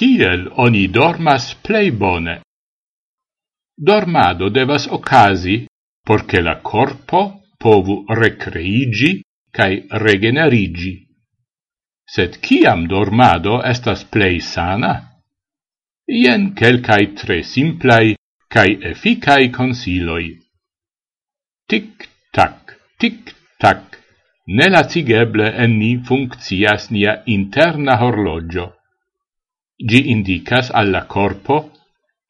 Kiel oni dormas plei bone? Dormado devas ocasi porche la corpo povu recreigi cae regenerigi. Sed ciam dormado estas plei sana? Ien quelcae tre simplai cae efficai consiloi. Tic-tac, tic-tac, nelacigeble en ni funccias nia interna horlogio. Gi indicas alla corpo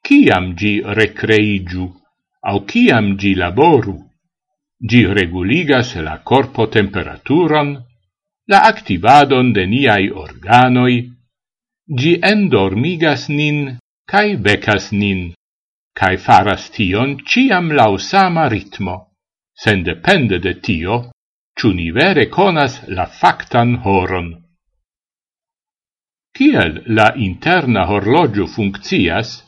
ciam gi recreigiu au ciam gi laboru. Gi reguligas la corpo temperaturon, la activadon de niai organoi, gi endormigas nin cae becas nin, cae faras tion ciam lausama ritmo, sen depende de tio, ciu ni vere conas la factan horon. Kiel la interna horlogio funkcias,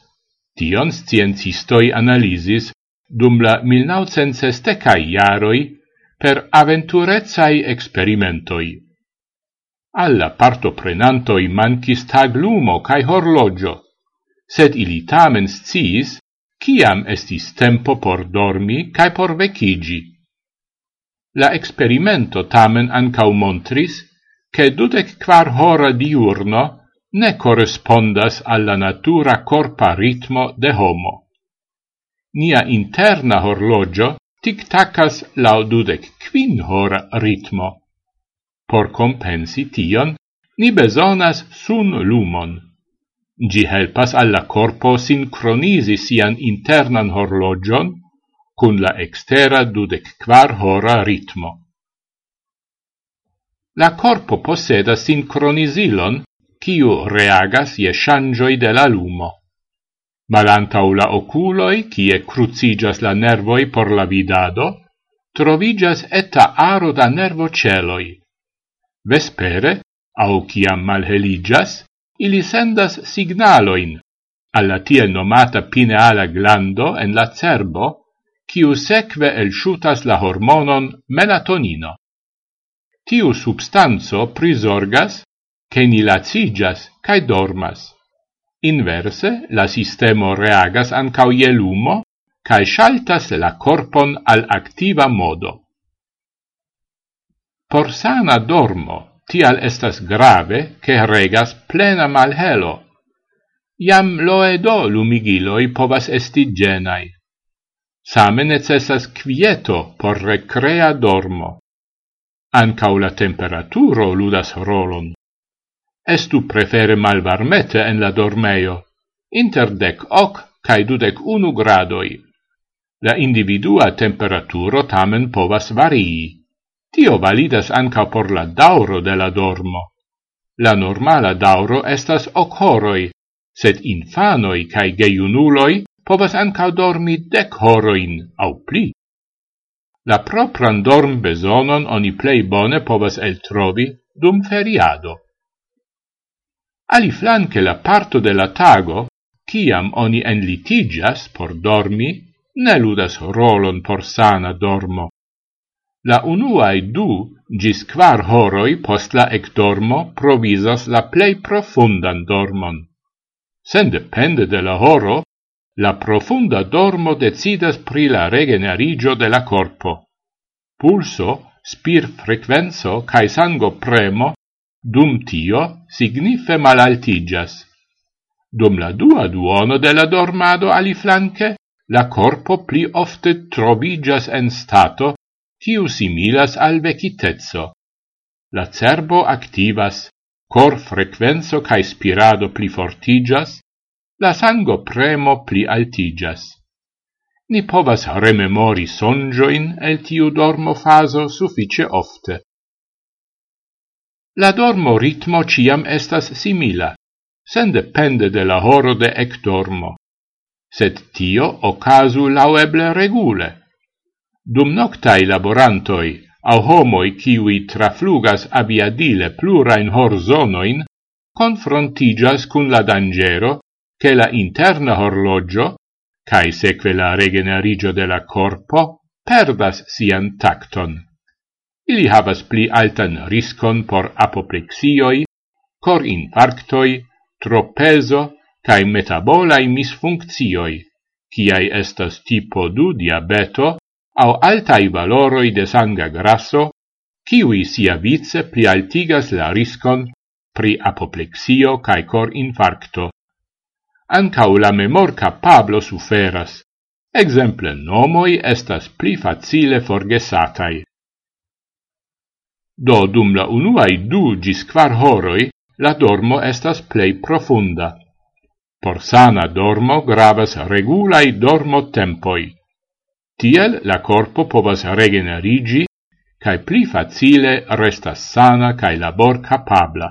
tion sciencistoi analisis dum la 1960-kaj jaroj per aventurezai experimentoi. Alla parto prenantoi mancis tag lumo cae horlogio, sed ili tamen sciis kiam estis tempo por dormi cae por vecigi. La experimento tamen ancau montris che dudec quar hora diurno ne correspondas alla natura corpa ritmo de homo. Nia interna horlogio tic-tacas lau dudec quin hora ritmo. Por compensi tion, ni besonas sun lumon. Gi helpas alla corpo sincronisi sian internan horlogion cun la extera dudec quar hora ritmo. La corpo posseda sincronisilon quiu reagas ie shangioi de la lumo. Malantau la oculoi, quie crucigas la nervoi por la vidado, trovigas eta aro da nervo celoi. Vespere, au ciam malheligas, ili sendas signaloin alla tiel nomata pineala glando en la cerbo, quiu seque el shutas la hormonon melatonino. Tiu substanzo prisorgas che ni lacigas cae dormas. Inverse, la sistemo reagas ancau ie lumo, cae shaltas la corpon al activa modo. Por sana dormo, tial estas grave che regas plena malhelo. Iam loedo lumigiloi povas esti genai. Same necessas quieto por recrea dormo. Ancau la temperaturo ludas rolon estu prefere malvarmete en la dormeio, inter dec hoc cae dudec unu gradoi. La individua temperaturo tamen povas varii. Tio validas anca por la dauro de la dormo. La normala dauro estas hoc horoi, sed infanoi cae geiunuloi povas anca dormi dec horoin, au pli. La propran dorm besonon oni plei bone povas eltrovi dum feriado ali flanque la parto de la tago, ciam oni enlitigias por dormi, ne ludas rolon por sana dormo. La unuae du gis quar horoi post la ecdormo provisas la plei profundan dormon. Sen depende de la horo, la profunda dormo decidas pri la regenerigio de la corpo. Pulso, spir frequenzo cae sango premo Dum tio signife malaltigas. Dum la dua duono de la dormado aliflanque, la corpo pli ofte trovigas en stato kiu similas al vecitezzo. La cerbo activas, cor frequenzo cae spirado pli fortigas, la sango premo pli altigas. Ni povas rememori sonjoin el tiu dormo faso suffice ofte. La dormo ritmo ciam estas simila, sen depende de la horo de ectormo, sed tio ocasu laueble regule. Dum noctai laborantoi, au homoi kiwi traflugas abiadile plurain horzonoin, confrontigas cun la dangero che la interna horlogio, cae seque la regenerigio de la corpo, perdas sian tacton ili havas pli altan riskon por apoplexioi, cor infarctoi, tropezo, cae metabolae misfunccioi, ciai estas tipo 2 diabeto au altai valoroi de sanga grasso, ciui sia vice plialtigas la riscon pri apoplexio cae cor infarcto. Ancau la memor capablo suferas, exemple nomoi estas pli facile forgesatai. Do dum la unuaj du gis kvar horoi, la dormo estas plei profunda. Por sana dormo gravas regulaj dormo tempoi. Tiel la corpo povas regenerigi cae pli facile restas sana cae labor capabla.